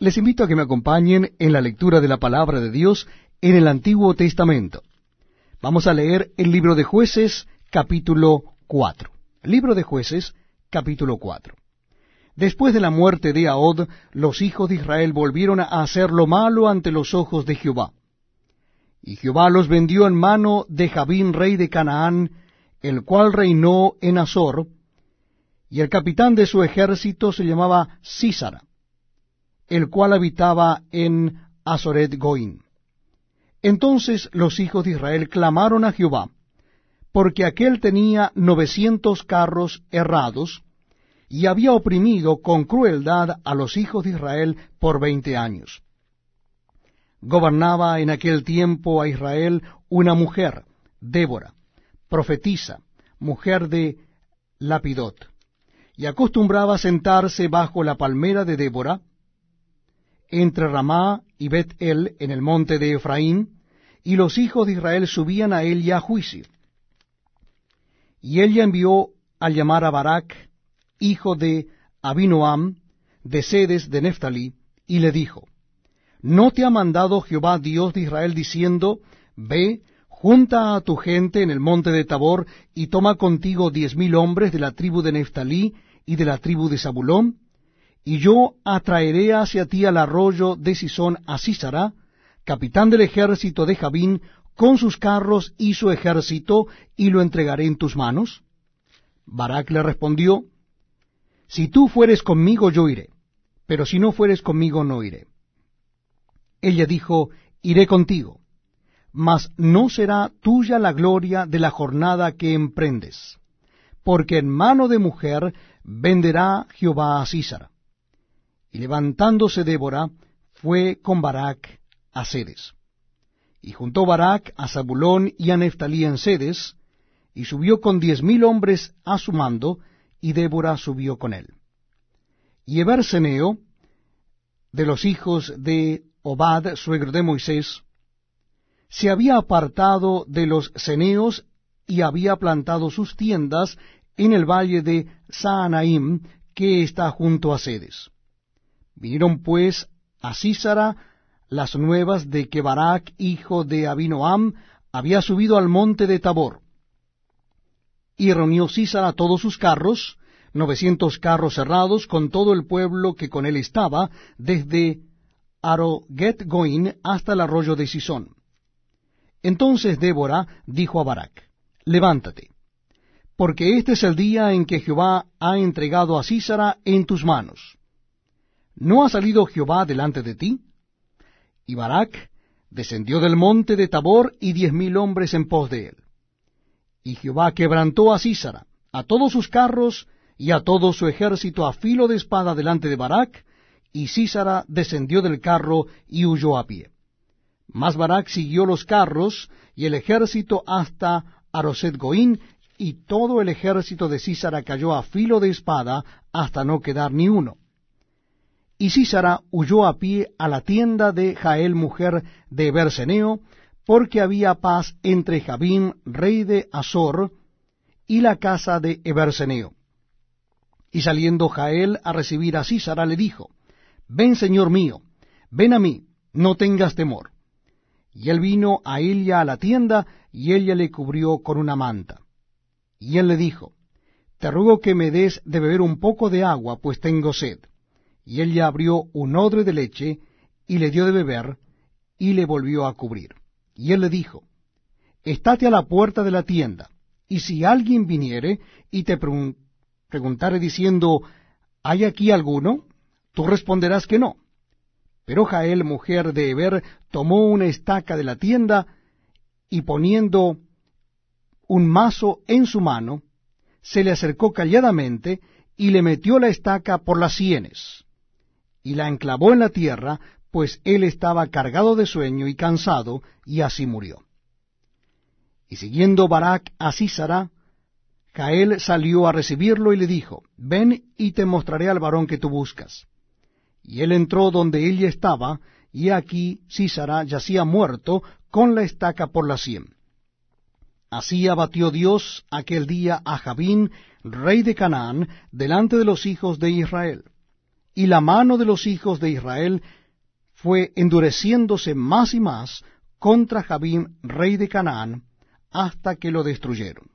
Les invito a que me acompañen en la lectura de la palabra de Dios en el Antiguo Testamento. Vamos a leer el libro de jueces capítulo 4. Libro de jueces capítulo 4. Después de la muerte de Ahod, los hijos de Israel volvieron a hacer lo malo ante los ojos de Jehová. Y Jehová los vendió en mano de Jabín, rey de Canaán, el cual reinó en Azor, y el capitán de su ejército se llamaba Císara, el cual habitaba en Azoret Goín. Entonces los hijos de Israel clamaron a Jehová, porque aquél tenía novecientos carros errados, y había oprimido con crueldad a los hijos de Israel por veinte años. Gobernaba en aquel tiempo a Israel una mujer, Débora, profetisa, mujer de Lapidot, y acostumbraba sentarse bajo la palmera de Débora, entre Ramá y Bet-El en el monte de Efraín, y los hijos de Israel subían a ella a juicio. Y ella envió al llamar a Barak, hijo de Abinoam, de Sedes de Neftalí, y le dijo, ¿No te ha mandado Jehová Dios de Israel diciendo, Ve, junta a tu gente en el monte de Tabor, y toma contigo diez mil hombres de la tribu de Neftalí y de la tribu de Zabulón? Y yo atraeré hacia ti al arroyo de Sisón a Císara, capitán del ejército de Jabín, con sus carros y su ejército, y lo entregaré en tus manos. Barak le respondió, Si tú fueres conmigo, yo iré, pero si no fueres conmigo, no iré. Ella dijo, Iré contigo, mas no será tuya la gloria de la jornada que emprendes, porque en mano de mujer venderá Jehová a Císara. Y levantándose Débora, fue con Barak a Sedes. Y juntó Barak a Zabulón y a Neftalí en Sedes, y subió con diez mil hombres a su mando, y Débora subió con él. Y Eberseneo, de los hijos de Obad, suegro de Moisés, se había apartado de los ceneos y había plantado sus tiendas en el valle de Saanaim, que está junto a Sedes. Vinieron pues a Císara las nuevas de que Barak, hijo de Abinoam, había subido al monte de Tabor. Y reunió Císara todos sus carros, novecientos carros cerrados, con todo el pueblo que con él estaba, desde Aroget Goin hasta el arroyo de Sisón. Entonces Débora dijo a Barak, Levántate, porque este es el día en que Jehová ha entregado a Císara en tus manos. ¿No ha salido Jehová delante de ti? Y Barak descendió del monte de Tabor y diez mil hombres en pos de él. Y Jehová quebrantó a Císara, a todos sus carros y a todo su ejército a filo de espada delante de Barak, y Císara descendió del carro y huyó a pie. Mas Barak siguió los carros y el ejército hasta Aroset Goín, y todo el ejército de Císara cayó a filo de espada hasta no quedar ni uno. Y Císara huyó a pie a la tienda de Jael, mujer de Berseneo, porque había paz entre Jabín, rey de Azor, y la casa de Eberseneo. Y saliendo Jael a recibir a Císara, le dijo, Ven, señor mío, ven a mí, no tengas temor. Y él vino a ella a la tienda, y ella le cubrió con una manta. Y él le dijo, Te ruego que me des de beber un poco de agua, pues tengo sed. Y ella abrió un odre de leche, y le dio de beber, y le volvió a cubrir. Y él le dijo, Estate a la puerta de la tienda, y si alguien viniere y te preguntare diciendo, ¿hay aquí alguno? Tú responderás que no. Pero Jael, mujer de Eber, tomó una estaca de la tienda, y poniendo un mazo en su mano, se le acercó calladamente, y le metió la estaca por las sienes y la enclavó en la tierra, pues él estaba cargado de sueño y cansado, y así murió. Y siguiendo Barak a Císara, Jael salió a recibirlo y le dijo, Ven y te mostraré al varón que tú buscas. Y él entró donde ella estaba, y aquí Císara yacía muerto con la estaca por la sien. Así abatió Dios aquel día a Jabín, rey de Canaán, delante de los hijos de Israel y la mano de los hijos de Israel fue endureciéndose más y más contra Jabín, rey de Canaán, hasta que lo destruyeron.